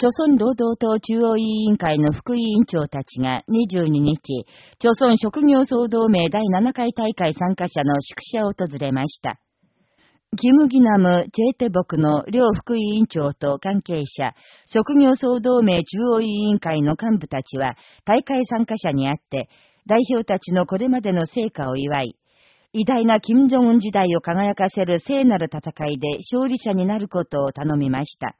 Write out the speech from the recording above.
朝鮮労働党中央委員会の副委員長たちが22日、朝鮮職業総同盟第7回大会参加者の宿舎を訪れました。キム・ギナム・チェーテボクの両副委員長と関係者、職業総同盟中央委員会の幹部たちは大会参加者にあって、代表たちのこれまでの成果を祝い、偉大な金正恩時代を輝かせる聖なる戦いで勝利者になることを頼みました。